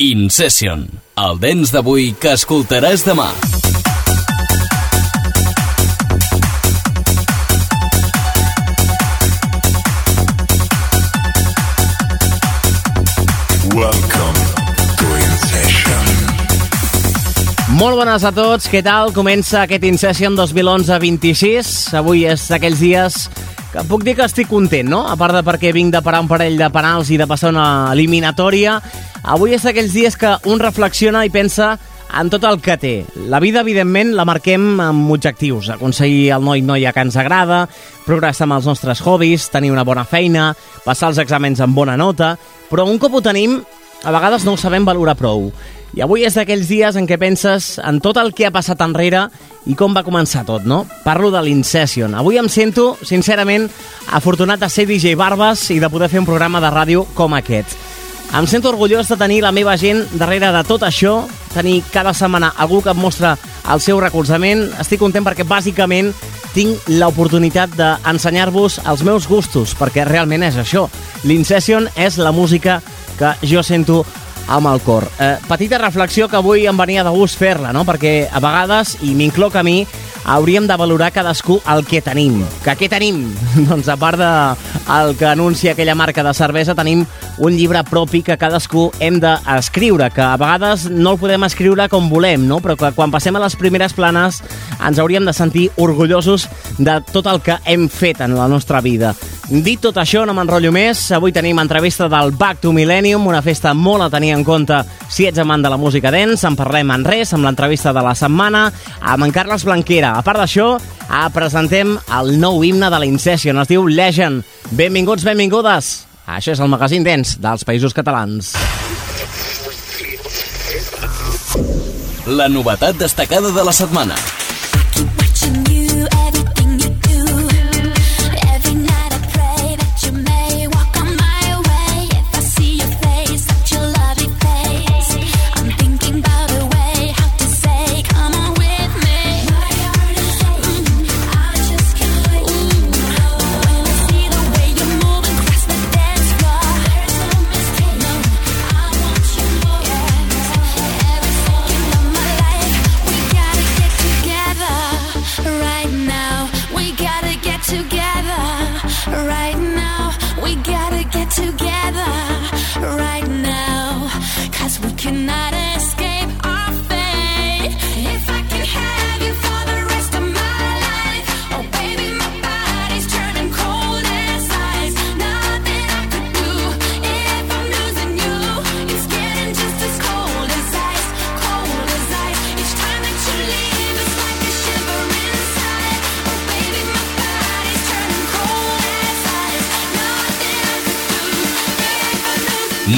In Session, el dents d'avui que escoltaràs demà. Welcome to In Session. Molt bones a tots, què tal? Comença aquest Incession 2011-26. Avui és d'aquells dies que puc dir que estic content, no? A part de perquè vinc de parar un parell de penals i de passar una eliminatòria, avui és d'aquells dies que un reflexiona i pensa en tot el que té. La vida, evidentment, la marquem amb objectius. Aconseguir el noi noia que ens agrada, progressar amb els nostres hobbies, tenir una bona feina, passar els exàmens amb bona nota... Però un cop ho tenim, a vegades no ho sabem valorar prou. I avui és d'aquells dies en què penses en tot el que ha passat enrere i com va començar tot, no? Parlo de l'Incession. Avui em sento, sincerament, afortunat de ser DJ Barbas i de poder fer un programa de ràdio com aquest. Em sento orgullós de tenir la meva gent darrere de tot això, tenir cada setmana algú que em mostra el seu recolzament. Estic content perquè, bàsicament, tinc l'oportunitat d'ensenyar-vos els meus gustos, perquè realment és això. L'Incession és la música que jo sento amb el cor. Eh, petita reflexió que avui em venia de gust fer-la, no? perquè a vegades, i m'incloc a mi, hauríem de valorar cadascú el que tenim. Que què tenim? doncs a part de el que anuncia aquella marca de cervesa, tenim un llibre propi que cadascú hem d'escriure, que a vegades no el podem escriure com volem, no? però que quan passem a les primeres planes ens hauríem de sentir orgullosos de tot el que hem fet en la nostra vida. Dit tot això, no m'enrotllo més. Avui tenim entrevista del Back to Millennium, una festa molt a tenir en compte si ets amant de la música dance. En parlem en res, amb l'entrevista de la setmana, amb en Carles Blanquera. A part d'això, ah, presentem el nou himne de l'Incession. Es diu Legend. Benvinguts, benvingudes. Això és el magazín dance dels Països Catalans. La novetat destacada de la setmana.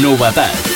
Novedad.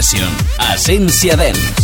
Session, Essència Dance.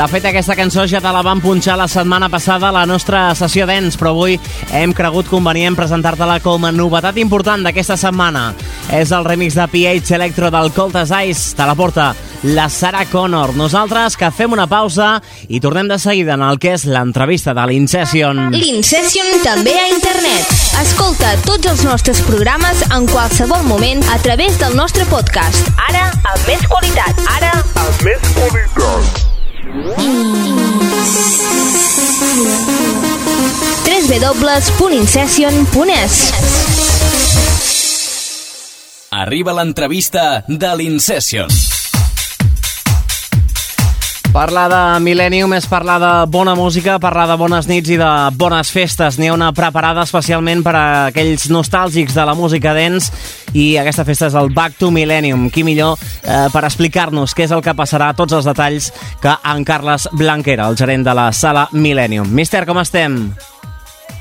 De fet, aquesta cançó ja te la vam punxar la setmana passada a la nostra sessió d'ens, però avui hem cregut convenient presentar-te-la com a novetat important d'aquesta setmana. És el remix de PH Electro del Coltes Ice. Te la porta la Sarah Connor. Nosaltres que fem una pausa i tornem de seguida en el que és l'entrevista de l'Incession. L'Incession també a internet. Escolta tots els nostres programes en qualsevol moment a través del nostre podcast. Ara, amb més qualitat. Ara, Amb més qualitat. www.incession.es Arriba l'entrevista de l'Incession. Parlar de Millennium és parlar de bona música, parlar de bones nits i de bones festes. N'hi ha una preparada especialment per a aquells nostàlgics de la música dance i aquesta festa és el Back to Millennium. Qui millor eh, per explicar-nos què és el que passarà, tots els detalls, que en Carles Blanquera, el gerent de la sala Millennium. Mister, com estem?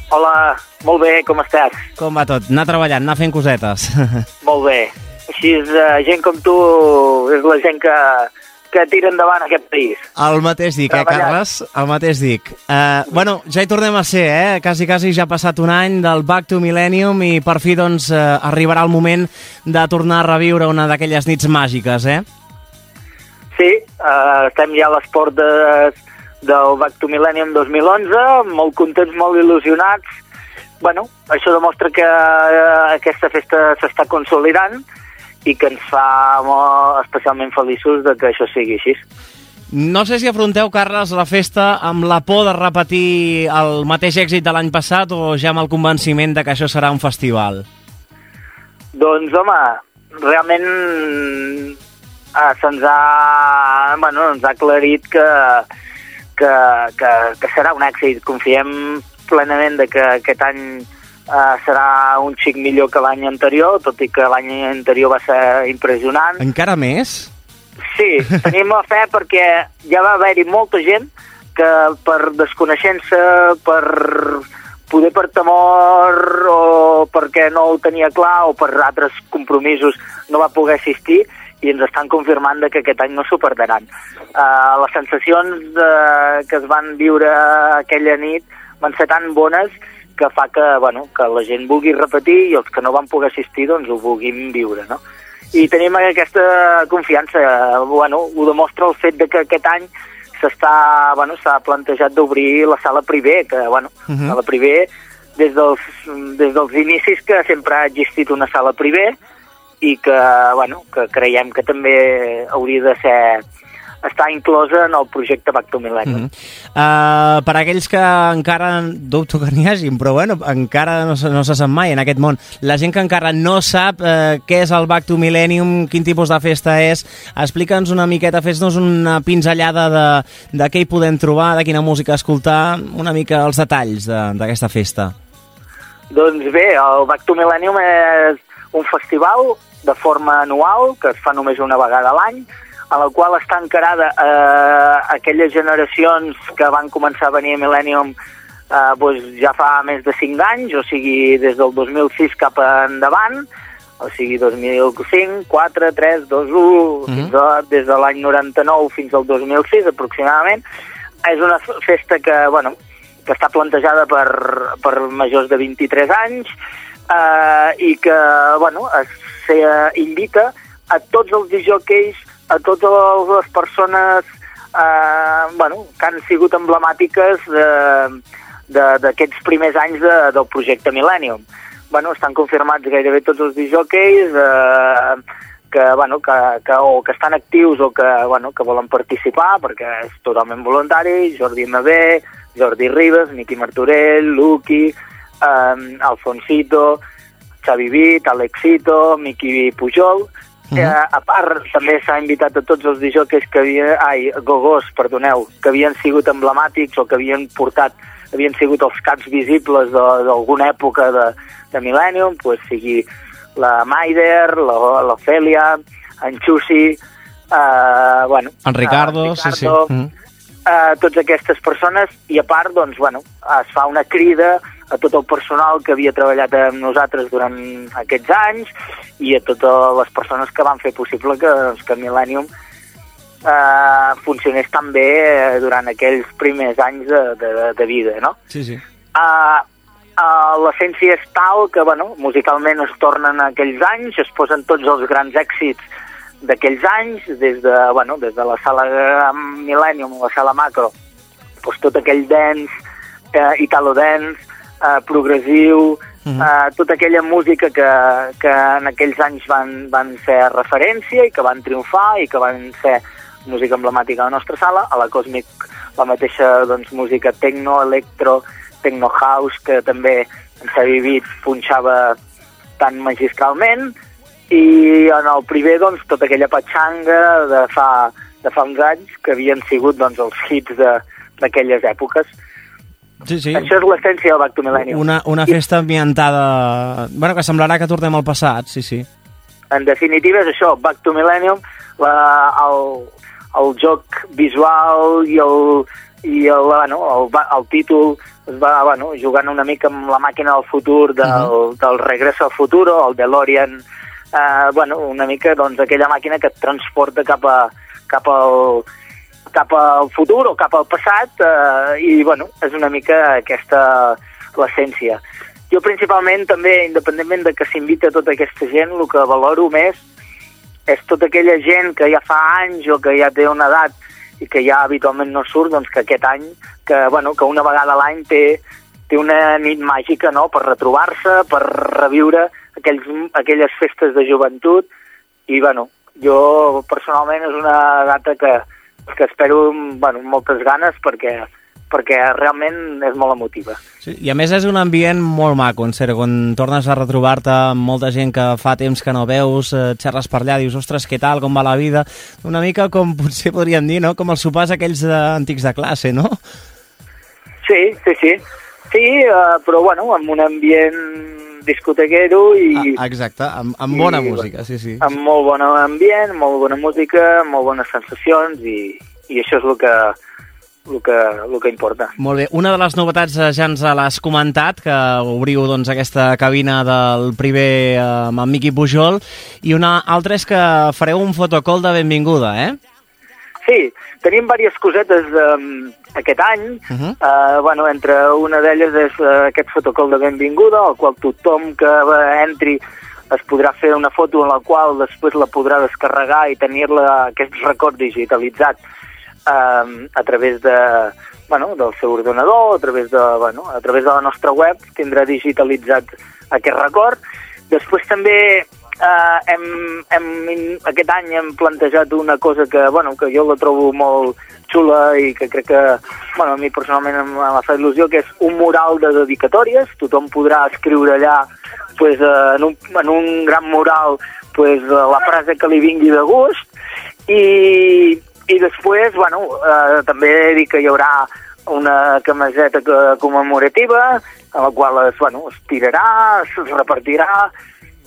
Hola, molt bé, com estàs? Com va tot? Anar treballant, anar fent cosetes. Molt bé. Així és, uh, gent com tu és la gent que, que tira endavant aquest país. El mateix dic, eh. Carles? El mateix dic. Uh, bueno, ja hi tornem a ser, eh? Quasi, quasi ja ha passat un any del Back to Millennium i per fi, doncs, uh, arribarà el moment de tornar a reviure una d'aquelles nits màgiques, eh? Sí, uh, estem ja a les portes del Back to Millennium 2011, molt contents, molt il·lusionats. bueno, això demostra que uh, aquesta festa s'està consolidant i que ens fa molt, especialment feliços de que això sigui així. No sé si afronteu, Carles, la festa amb la por de repetir el mateix èxit de l'any passat o ja amb el convenciment de que això serà un festival. Doncs, home, realment eh, se'ns ha, bueno, ens ha aclarit que, que, que, que serà un èxit. Confiem plenament de que aquest any eh, serà un xic millor que l'any anterior, tot i que l'any anterior va ser impressionant. Encara més? Sí, tenim la fe perquè ja va haver-hi molta gent que per desconeixença, per poder per temor o perquè no ho tenia clar o per altres compromisos no va poder assistir i ens estan confirmant que aquest any no s'ho perdran. Uh, les sensacions uh, que es van viure aquella nit van ser tan bones que fa que, bueno, que la gent vulgui repetir i els que no van poder assistir doncs ho vulguin viure, no? I tenim aquesta confiança, bueno, ho demostra el fet de que aquest any s'està, bueno, plantejat d'obrir la sala privé, que, bueno, uh Mhm. -huh. sala privé des dels, des dels inicis que sempre ha existit una sala privé i que, bueno, que creiem que també hauria de ser està inclosa en el projecte Back to Millennium. Mm -hmm. uh, per aquells que encara dubto que n'hi hagin, però bueno, encara no, no se sap mai en aquest món. La gent que encara no sap uh, què és el Back to Millennium, quin tipus de festa és, explica'ns una miqueta, fes-nos una pinzellada de, de què hi podem trobar, de quina música escoltar, una mica els detalls de- d'aquesta festa. Doncs bé, el Back to Millennium és un festival de forma anual que es fa només una vegada a l'any, a la qual està encarada eh, aquelles generacions que van començar a venir a Millennium eh, doncs ja fa més de 5 anys, o sigui, des del 2006 cap endavant, o sigui, 2005, 4, 3, 2, 1, Mhm. fins a, des de l'any 99 fins al 2006 aproximadament. És una festa que, bueno, que està plantejada per, per majors de 23 anys eh, i que, bueno, es, se invita a tots els disjockeys, a totes les persones eh, bueno, que han sigut emblemàtiques d'aquests primers anys de, del projecte Millennium. Bueno, estan confirmats gairebé tots els disjockeys eh, que, bueno, que, que, o que estan actius o que, bueno, que volen participar, perquè és totalment voluntari, Jordi Mabé, Jordi Ribes, Miqui Martorell, Luqui, eh, Alfonsito, Xavi Vit, Alexito, Miqui Pujol, Mhm. Eh, a part, també s'ha invitat a tots els disjockeys que havien... Ai, gogos, perdoneu, que havien sigut emblemàtics o que havien portat havien sigut els caps visibles de- d'alguna època de, de Millennium, pues, sigui la Maider, la- en Xusi, eh, bueno... En Ricardo, eh, sí, sí. Ricardo, Mm. A totes aquestes persones i a part, doncs, bueno, es fa una crida a tot el personal que havia treballat amb nosaltres durant aquests anys i a totes les persones que van fer possible que, doncs, que Millennium eh, funcionés tan bé eh, durant aquells primers anys de, de, de vida, no? Sí, sí. Uh, uh, L'essència és tal que, bueno, musicalment es tornen aquells anys, es posen tots els grans èxits d'aquells anys, des de, bueno, des de la sala Millennium, la sala Macro, doncs tot aquell dance, eh, italo dance, eh, progressiu, Mhm. eh, tota aquella música que, que en aquells anys van, van ser referència i que van triomfar i que van ser música emblemàtica a la nostra sala, a la Cosmic la mateixa doncs, música techno, electro, techno house, que també Xavi Beat punxava tan magistralment, i en el primer, doncs, tota aquella patxanga de fa, de fa uns anys que havien sigut doncs, els hits d'aquelles èpoques. Sí, sí. Això és l'essència del Back to Millennium. Una, una festa ambientada... Bueno, que semblarà que tornem al passat, sí, sí. En definitiva és això, Back to Millennium, la, el, el joc visual i el, i el, bueno, el, el títol es va bueno, jugant una mica amb la màquina del futur del, uh -huh. del Regreso al Futuro, el DeLorean, eh, bueno, una mica doncs, aquella màquina que et transporta cap, a, cap al cap al futur o cap al passat eh, i bueno, és una mica aquesta l'essència. Jo principalment també, independentment de que s'invita tota aquesta gent, el que valoro més és tota aquella gent que ja fa anys o que ja té una edat i que ja habitualment no surt, doncs que aquest any, que, bueno, que una vegada l'any té, té una nit màgica no? per retrobar-se, per reviure aquells, aquelles festes de joventut i bueno, jo personalment és una data que, que espero bueno, moltes ganes perquè, perquè realment és molt emotiva. sí. I a més és un ambient molt maco, en sèrio, quan tornes a retrobar-te amb molta gent que fa temps que no veus, eh, xerres per allà, dius, ostres, què tal, com va la vida? Una mica com potser podríem dir, no?, com els sopars aquells de, antics de classe, no? Sí, sí, sí. Sí, uh, però bueno, amb un ambient discotequero i Ah, exacte, amb, amb bona I, música, sí, sí. amb molt bon ambient, molt bona música, molt bones sensacions i, i això és el que, el que, el que importa. Molt bé, una de les novetats eh, ja ens l'has comentat, que obriu doncs, aquesta cabina del primer eh, amb en Miqui Pujol, i una altra és que fareu un fotocall de benvinguda, eh? Sí, tenim diverses cosetes um, aquest any. Uh -huh. uh, bueno, entre una d'elles és uh, aquest fotocol de benvinguda, al qual tothom que uh, entri es podrà fer una foto en la qual després la podrà descarregar i tenir-la aquest record digitalitzat um, a través de, bueno, del seu ordenador, a través de, bueno, a través de la nostra web, tindrà digitalitzat aquest record. Després també eh, hem, hem, aquest any hem plantejat una cosa que, bueno, que jo la trobo molt xula i que crec que bueno, a mi personalment em, em fa il·lusió, que és un mural de dedicatòries. Tothom podrà escriure allà pues, eh, en, un, en un gran mural pues, eh, la frase que li vingui de gust i, i després bueno, eh, també dic que hi haurà una camiseta que- commemorativa en la qual es, bueno, es tirarà, es repartirà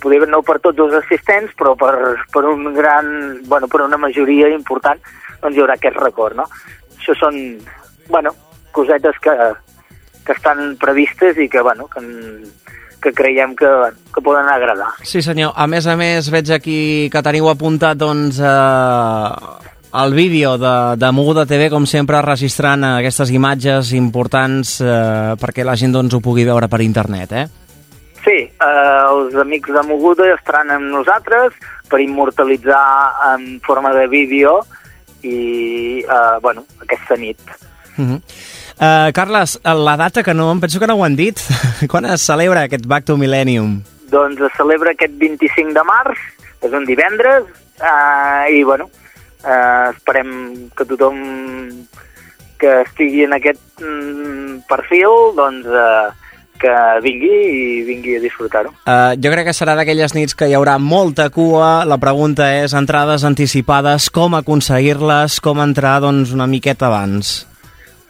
poder no per tots els assistents, però per, per un gran, bueno, per una majoria important, doncs hi haurà aquest record, no? Això són, bueno, cosetes que, que estan previstes i que, bueno, que, que creiem que, que poden agradar. Sí, senyor. A més a més, veig aquí que teniu apuntat, doncs, eh, el vídeo de, de Moguda TV, com sempre, registrant aquestes imatges importants eh, perquè la gent doncs, ho pugui veure per internet, eh? Sí, eh, els amics de Moguda estaran amb nosaltres per immortalitzar en forma de vídeo i, eh, bueno, aquesta nit. Uh -huh. uh, Carles, la data que no, em penso que no ho han dit. Quan es celebra aquest Back to Millennium? Doncs es celebra aquest 25 de març, és un divendres, eh, i bueno, eh, esperem que tothom que estigui en aquest mm, perfil, doncs eh, que vingui i vingui a disfrutar-ho. Uh, jo crec que serà d'aquelles nits que hi haurà molta cua. La pregunta és, entrades anticipades, com aconseguir-les, com entrar doncs, una miqueta abans?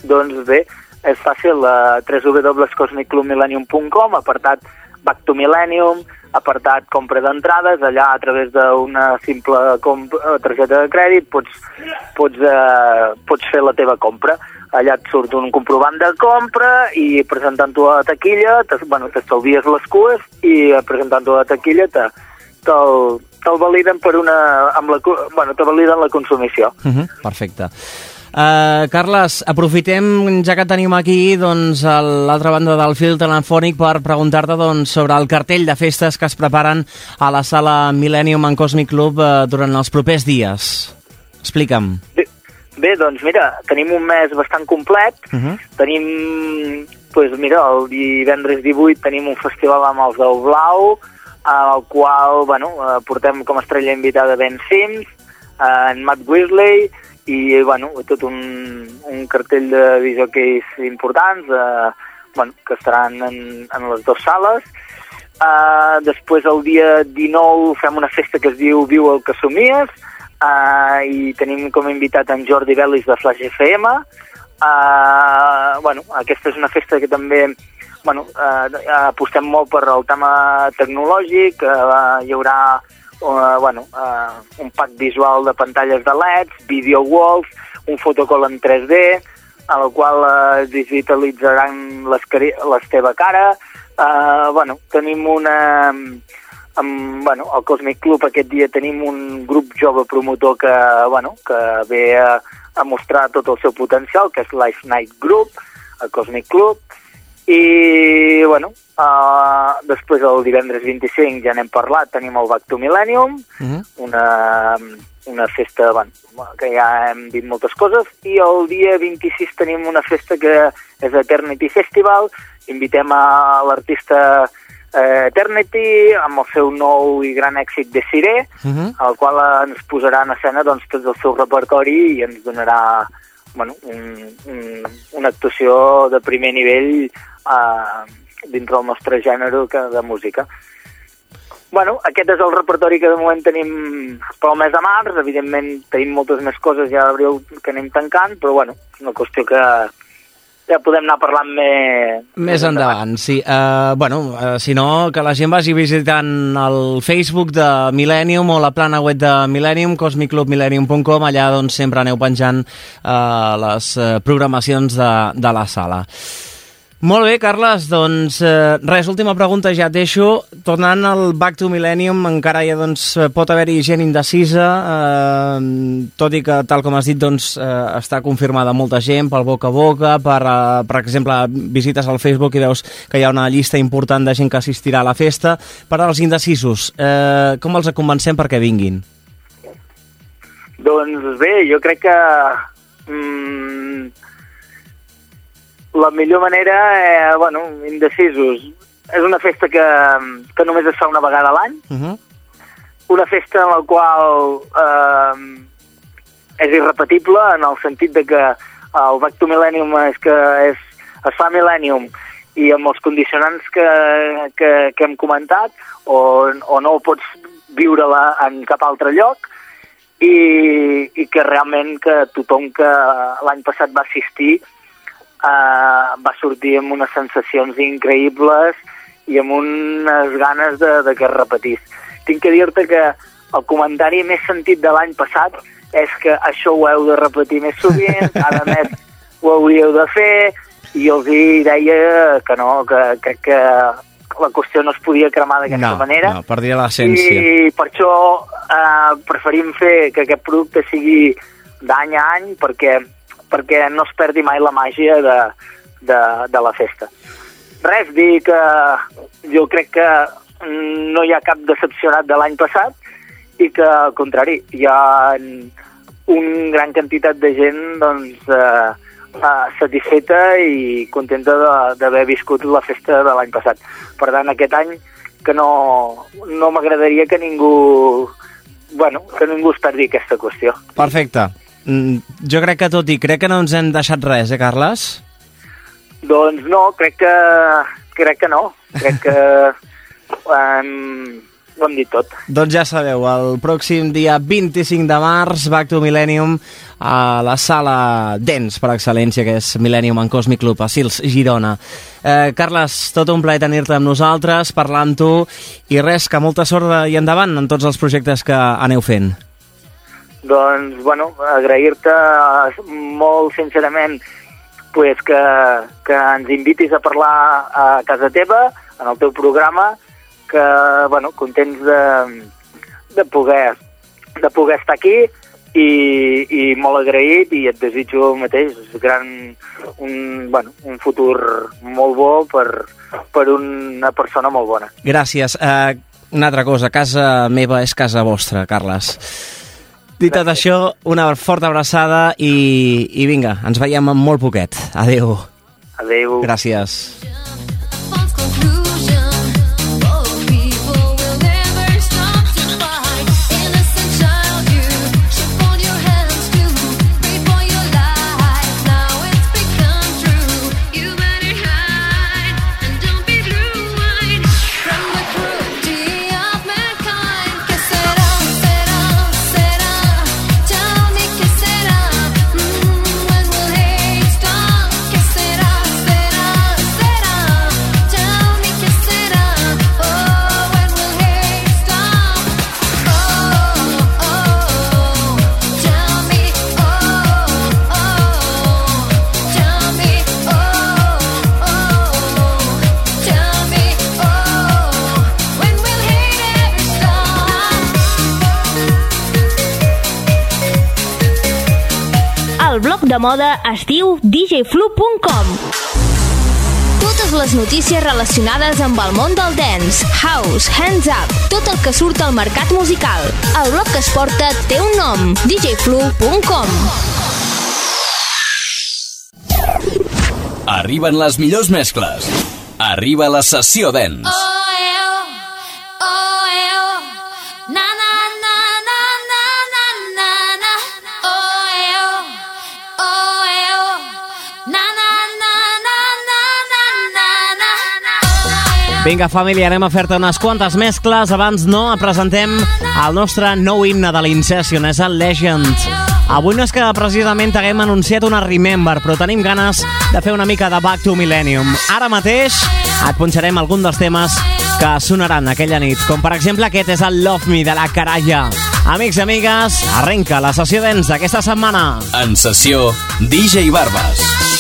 Doncs bé, és fàcil, a www.cosmicclubmillennium.com, apartat Back to Millennium, apartat compra d'entrades, allà a través d'una simple eh, targeta de crèdit pots, pots, eh, pots fer la teva compra. Allà et surt un comprovant de compra i presentant-ho a la taquilla, bueno, t'estalvies les cues i eh, presentant-ho a la taquilla te- te'l te'l validen per una... Amb la, bueno, te validen la consumició. Uh -huh, perfecte. Uh, Carles, aprofitem, ja que tenim aquí doncs, l'altra banda del fil telefònic per preguntar-te doncs, sobre el cartell de festes que es preparen a la sala Millennium en Cosmic Club uh, durant els propers dies. Explica'm. Bé, bé, doncs mira, tenim un mes bastant complet. Uh -huh. Tenim, doncs mira, el divendres 18 tenim un festival amb els del Blau, al qual, bueno, eh, portem com a estrella invitada Ben Sims, eh, en Matt Weasley, i, bueno, tot un, un cartell de disjockeys importants, eh, bueno, que estaran en, en les dues sales. Uh, després, el dia 19, fem una festa que es diu Viu el que somies, uh, i tenim com a invitat en Jordi Bellis de Flash FM. Uh, bueno, aquesta és una festa que també bueno, uh, apostem molt per el tema tecnològic, uh, hi haurà uh, bueno, uh, un pack visual de pantalles de LEDs, video walls, un fotocall en 3D, a la qual uh, digitalitzaran les, les teva cara. Uh, bueno, tenim una... Amb, bueno, al Cosmic Club aquest dia tenim un grup jove promotor que, bueno, que ve a, a mostrar tot el seu potencial, que és Life Night Group, el Cosmic Club, i, bueno, uh, després el divendres 25 ja n'hem parlat, tenim el Back to Millennium, Uh -huh. una, una festa bueno, que ja hem dit moltes coses, i el dia 26 tenim una festa que és Eternity Festival, invitem a l'artista eh, Eternity amb el seu nou i gran èxit de Siré, Uh -huh. al qual ens posarà en escena doncs, tot el seu repertori i ens donarà bueno, un, un, una actuació de primer nivell eh, dintre del nostre gènere que, de música. Bueno, aquest és el repertori que de moment tenim pel mes de març. Evidentment tenim moltes més coses ja d'abril que anem tancant, però bueno, és una qüestió que ja podem anar parlant més... Més endavant, sí. Uh, bueno, uh, si no, que la gent vagi visitant el Facebook de Millennium o la plana web de Millennium, cosmiclubmillennium.com, allà doncs sempre aneu penjant uh, les uh, programacions de, de la sala. Molt bé, Carles, doncs eh, res, última pregunta ja et deixo. Tornant al Back to Millennium, encara ja doncs, pot haver-hi gent indecisa, eh, tot i que, tal com has dit, doncs, eh, està confirmada molta gent pel boca a boca, per, eh, per exemple, visites al Facebook i veus que hi ha una llista important de gent que assistirà a la festa. Per als indecisos, eh, com els convencem perquè vinguin? Doncs bé, jo crec que mm, la millor manera, eh, bueno, indecisos, és una festa que, que només es fa una vegada a l'any, Uh -huh. una festa en la qual eh, és irrepetible en el sentit de que el Back to Millennium és que és, es fa Millennium i amb els condicionants que, que, que hem comentat o, o no pots viure-la en cap altre lloc i, i que realment que tothom que l'any passat va assistir eh, va sortir amb unes sensacions increïbles i amb unes ganes de, de que es repetís. Tinc que dir-te que el comentari més sentit de l'any passat és que això ho heu de repetir més sovint, cada mes ho hauríeu de fer, i els hi deia que no, que crec que la qüestió no es podia cremar d'aquesta No, manera. no, perdria l'essència. I per això eh, preferim fer que aquest producte sigui d'any a any perquè, perquè no es perdi mai la màgia de, de, de la festa. Res, dir que jo crec que no hi ha cap decepcionat de l'any passat i que, al contrari, hi ha un gran quantitat de gent doncs, eh, eh, satisfeta i contenta d'haver viscut la festa de l'any passat. Per tant, aquest any que no, no m'agradaria que ningú bueno, que ningú es perdi aquesta qüestió. Perfecte. Mm, Jo crec que tot i crec que no ens hem deixat res, eh, Carles? Doncs no, crec que, crec que no. Crec que um, ho hem dit tot. Doncs ja sabeu, el pròxim dia 25 de març, Back to Millennium, a la sala Dents, per excel·lència, que és Millennium en Cosmic Club, a Sils, Girona. Eh, Carles, tot un plaer tenir-te amb nosaltres, parlar amb tu, i res, que molta sort i endavant en tots els projectes que aneu fent. Doncs, bueno, agrair-te molt sincerament pues, que, que ens invitis a parlar a casa teva, en el teu programa, que, bueno, contents de, de poder, de poder estar aquí i, i molt agraït i et desitjo el mateix, gran, un, bueno, un futur molt bo per, per una persona molt bona. Gràcies. Uh, una altra cosa, casa meva és casa vostra, Carles. Dit tot això, una forta abraçada i, i vinga, ens veiem en molt poquet. Adeu. Adeu. Gràcies. De moda es diu djflu.com totes les notícies relacionades amb el món del dance, house, hands up, tot el que surt al mercat musical. El blog que es porta té un nom, djflu.com. Arriben les millors mescles. Arriba la sessió dance. Vinga, família, anem a fer-te unes quantes mescles. Abans no, presentem el nostre nou himne de l'Incession, és el Legend. Avui no és que precisament haguem anunciat una Remember, però tenim ganes de fer una mica de Back to Millennium. Ara mateix et punxarem algun dels temes que sonaran aquella nit, com per exemple aquest és el Love Me de la Caralla. Amics i amigues, arrenca la sessió dents d'aquesta setmana. En sessió, DJ Barbas.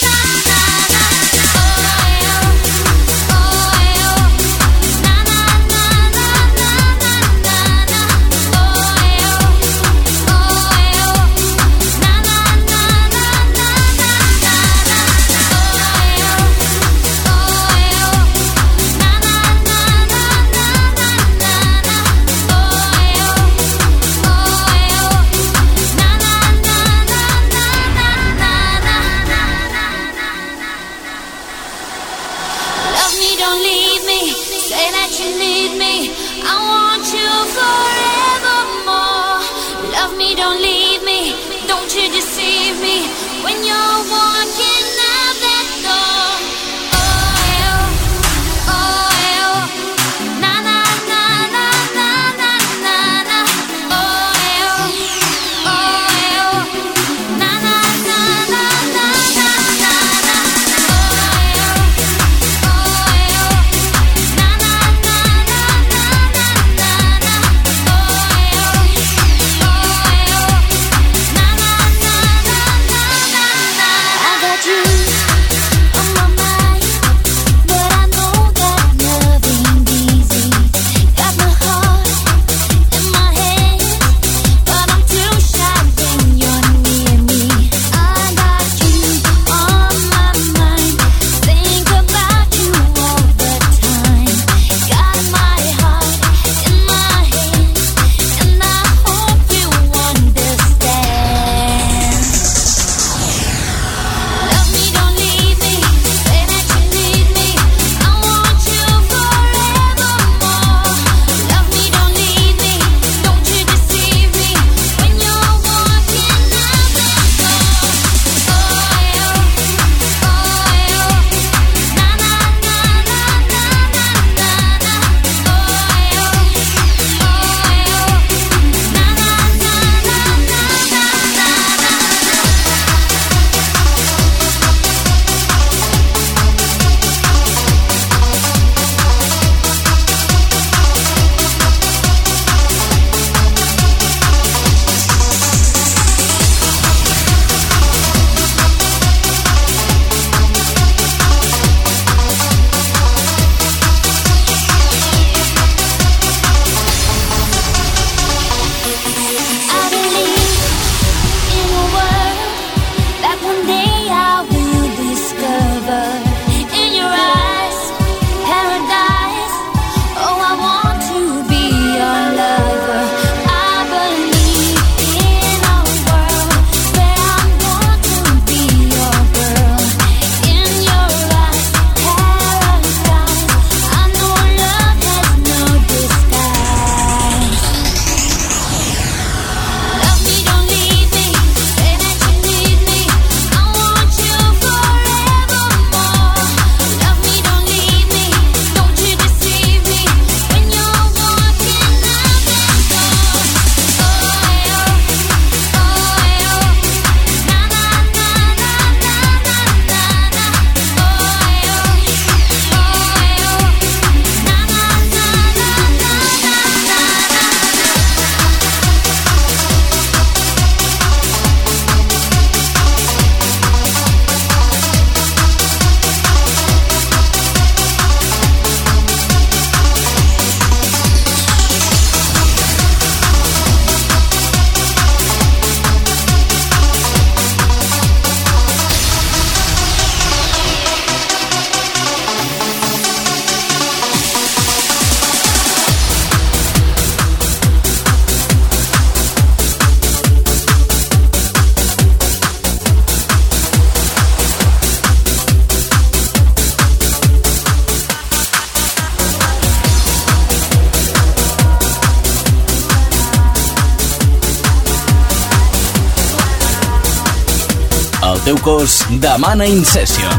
Demana Incession.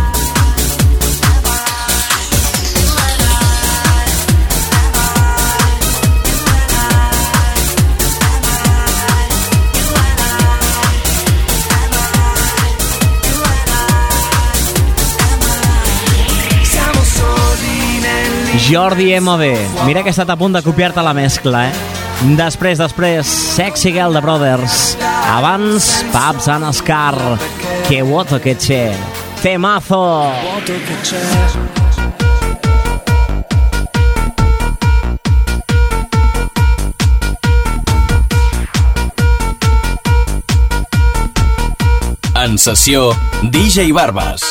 Jordi M.B. Mira que he estat a punt de copiar-te la mescla, eh? Després, després, Sexy Girl de Brothers. Abans, Pabs and Scar. Que voto que che. Temazo. En sessió, DJ Barbas.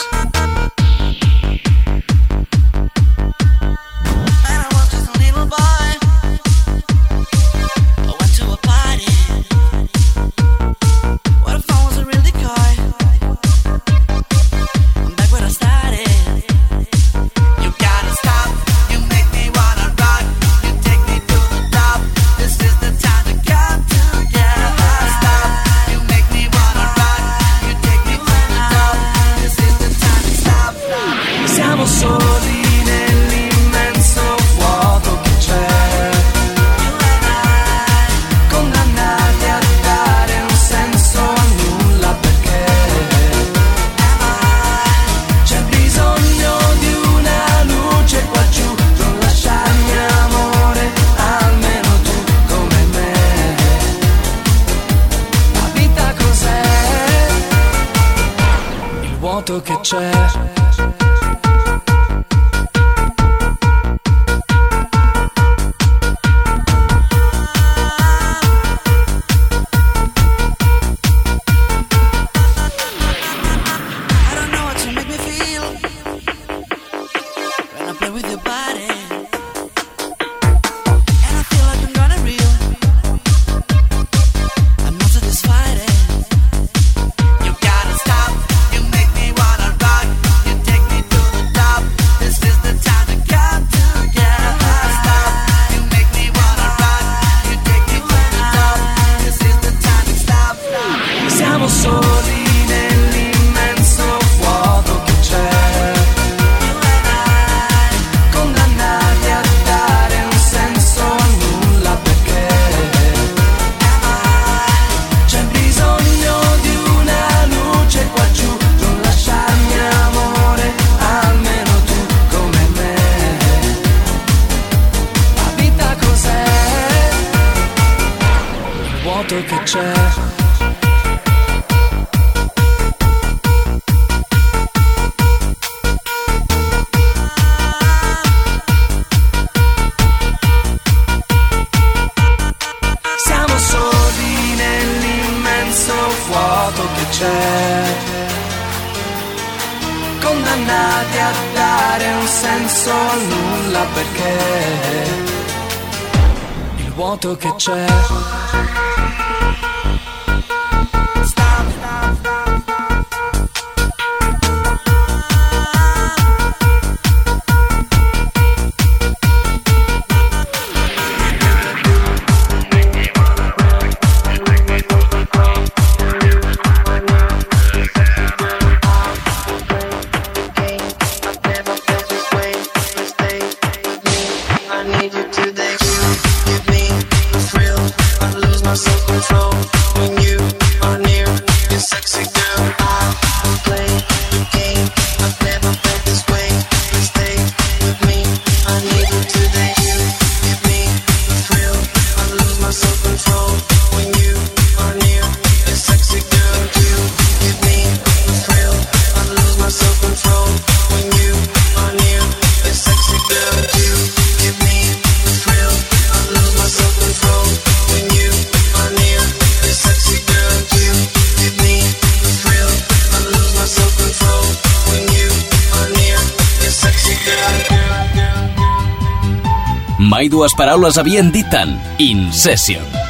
paraules havien dit tant. Incession.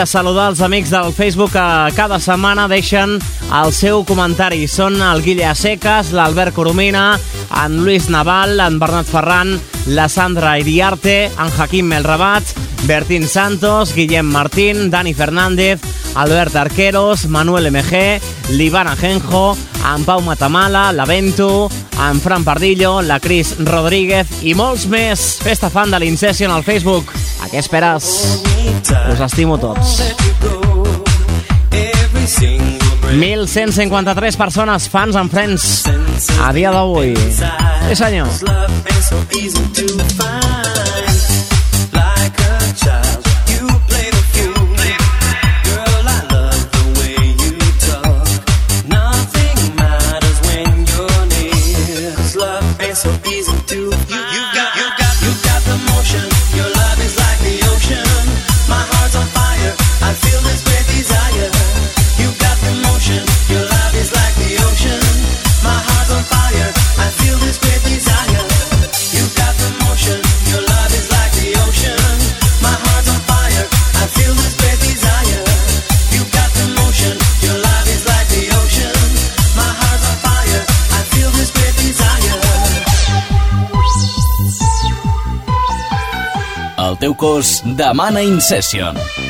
de saludar els amics del Facebook que cada setmana deixen el seu comentari. Són el Guille Seques, l'Albert Coromina, en Lluís Naval, en Bernat Ferran, la Sandra Iriarte, en Jaquim Melrabat, Bertín Santos, Guillem Martín, Dani Fernández, Albert Arqueros, Manuel MG, l'Ivan Ajenjo, en Pau Matamala, la Ventu, en Fran Pardillo, la Cris Rodríguez i molts més. Festa fan de l'Incession al Facebook. Què esperes? Us estimo tots. 1.153 persones, fans and friends, a dia d'avui. Sí, senyor. Damana In Session.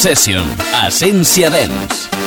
Session. Asencia Dance.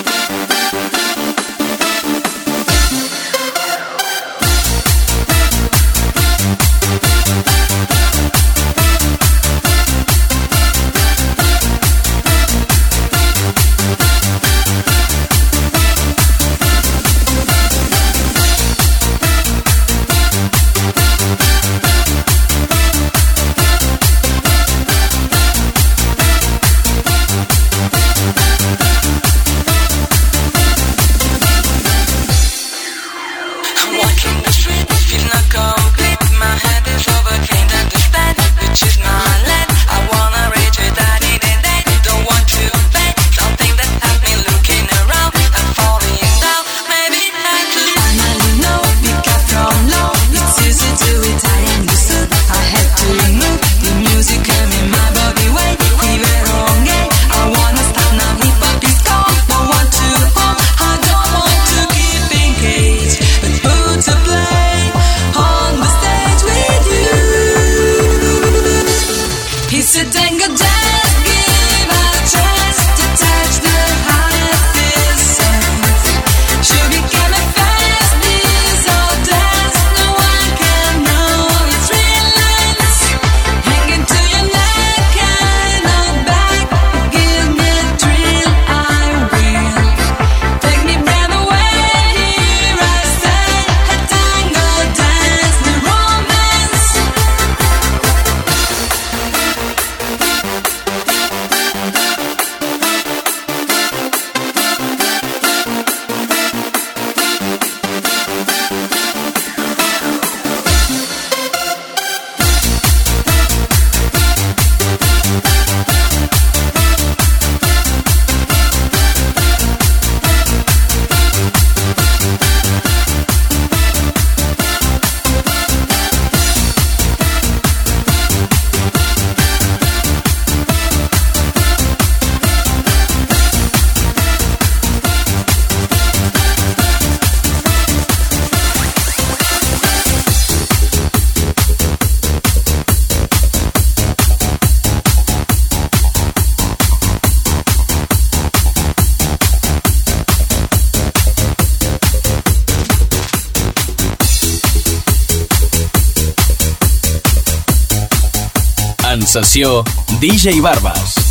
Sessió DJ Barbas.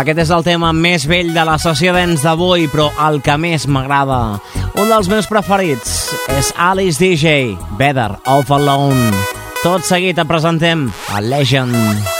Aquest és el tema més vell de la sessió d'ens d'avui, però el que més m'agrada. Un dels meus preferits és Alice DJ, Better Off Alone. Tot seguit et presentem a Legend. In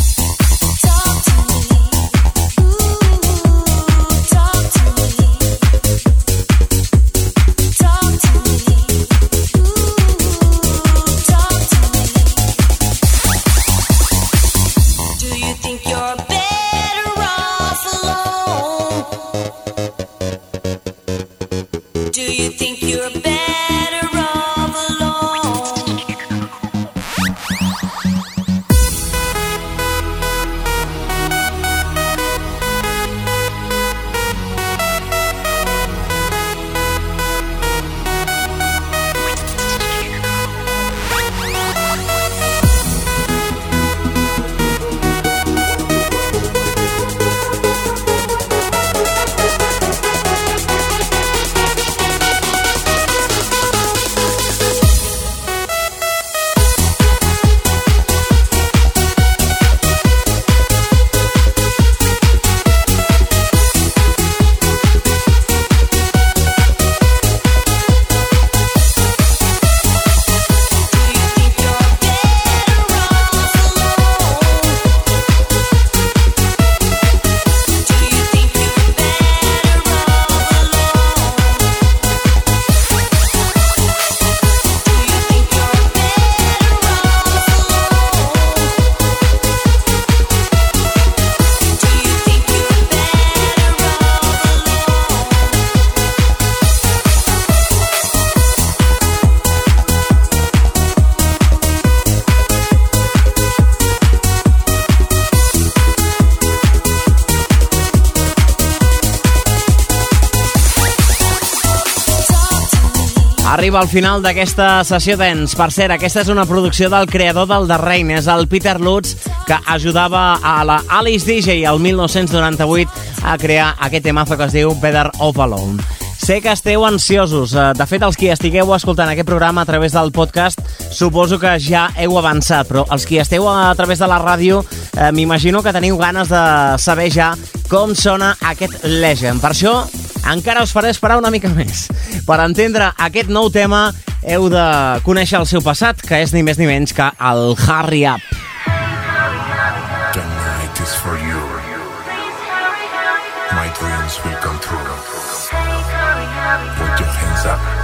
Arriba al final d'aquesta sessió d'ens. Per cert, aquesta és una producció del creador del The Rain, és el Peter Lutz, que ajudava a la Alice DJ el 1998 a crear aquest temazo que es diu Better Off Alone. Sé que esteu ansiosos. Eh, De fet, els qui estigueu escoltant aquest programa a través del podcast, suposo que ja heu avançat, però els qui esteu a través de la ràdio, eh, m'imagino que teniu ganes de saber ja com sona aquest Legend. Per això, encara us faré esperar una mica més. Per entendre aquest nou tema, heu de conèixer el seu passat, que és ni més ni menys que el Harry Up. Up.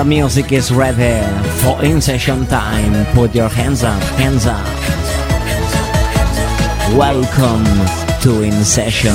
The music is ready for in session time. Put your hands up, hands up. Welcome to In Session.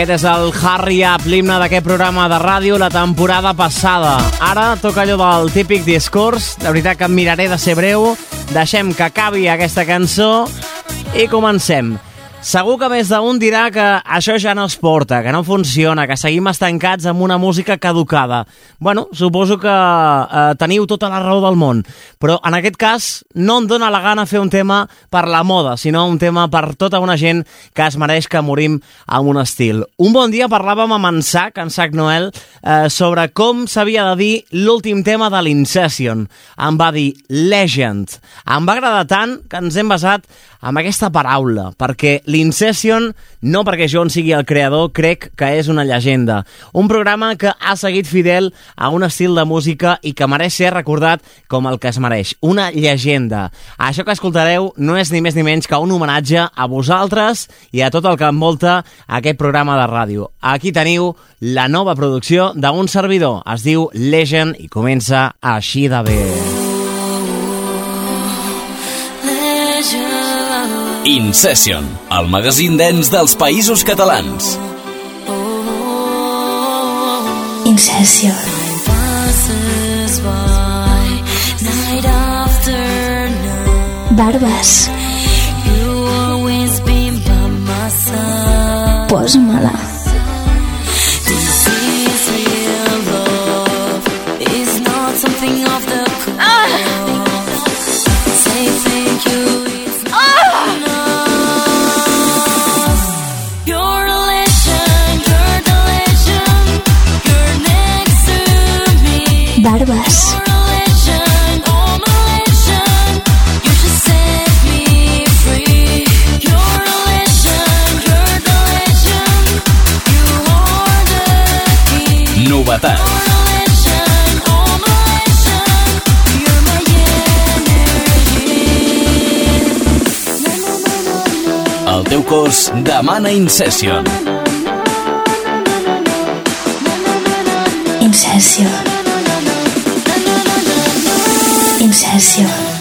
Aquest és el Harry Up, l'himne d'aquest programa de ràdio la temporada passada. Ara toca allò del típic discurs. De veritat que em miraré de ser breu. Deixem que acabi aquesta cançó i comencem. Segur que més d'un dirà que això ja no es porta, que no funciona, que seguim estancats amb una música caducada. Bueno, suposo que eh, teniu tota la raó del món, però en aquest cas no em dóna la gana fer un tema per la moda, sinó un tema per tota una gent que es mereix que morim amb un estil. Un bon dia parlàvem amb en Sac, en Sac Noel, eh, sobre com s'havia de dir l'últim tema de l'Incession. Em va dir Legend. Em va agradar tant que ens hem basat amb aquesta paraula, perquè l'Incession, no perquè jo en sigui el creador, crec que és una llegenda. Un programa que ha seguit fidel a un estil de música i que mereix ser recordat com el que es mereix, una llegenda. Això que escoltareu no és ni més ni menys que un homenatge a vosaltres i a tot el que envolta aquest programa de ràdio. Aquí teniu la nova producció d'un servidor. Es diu Legend i comença així de bé. In Incession, el magazín dens dels països catalans. Incession. Barbes. Posa-me-la. Na, na. El teu cos demana. Incession. Incession sensación.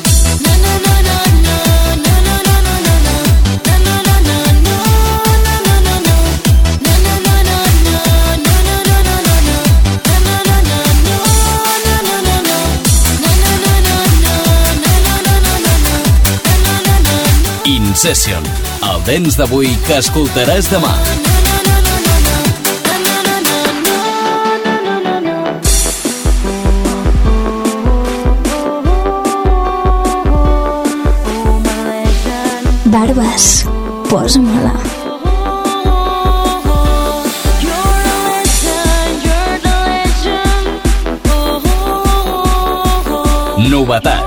Session. El dents d'avui que escoltaràs demà. Barbes, posa-me-la. Novetat.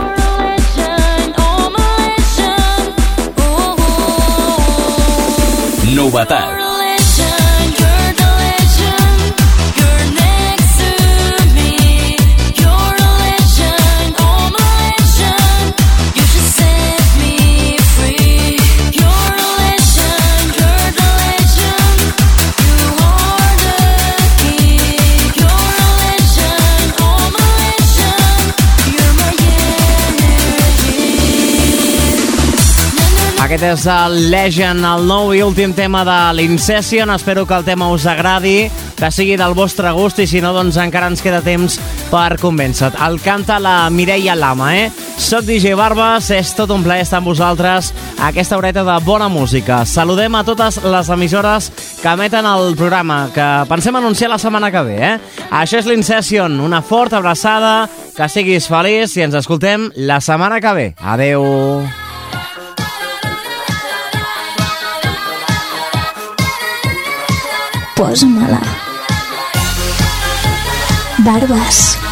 Novetat. Aquest és el Legend, el nou i últim tema de l'Incession. Espero que el tema us agradi, que sigui del vostre gust i si no, doncs encara ens queda temps per convèncer-te. El canta la Mireia Lama, eh? Soc DJ Barbas, és tot un plaer estar amb vosaltres a aquesta horeta de bona música. Saludem a totes les emissores que emeten el programa, que pensem anunciar la setmana que ve, eh? Això és l'Incession, una forta abraçada, que siguis feliç i ens escoltem la setmana que ve. Adeu. Posa-me-la. Barbes.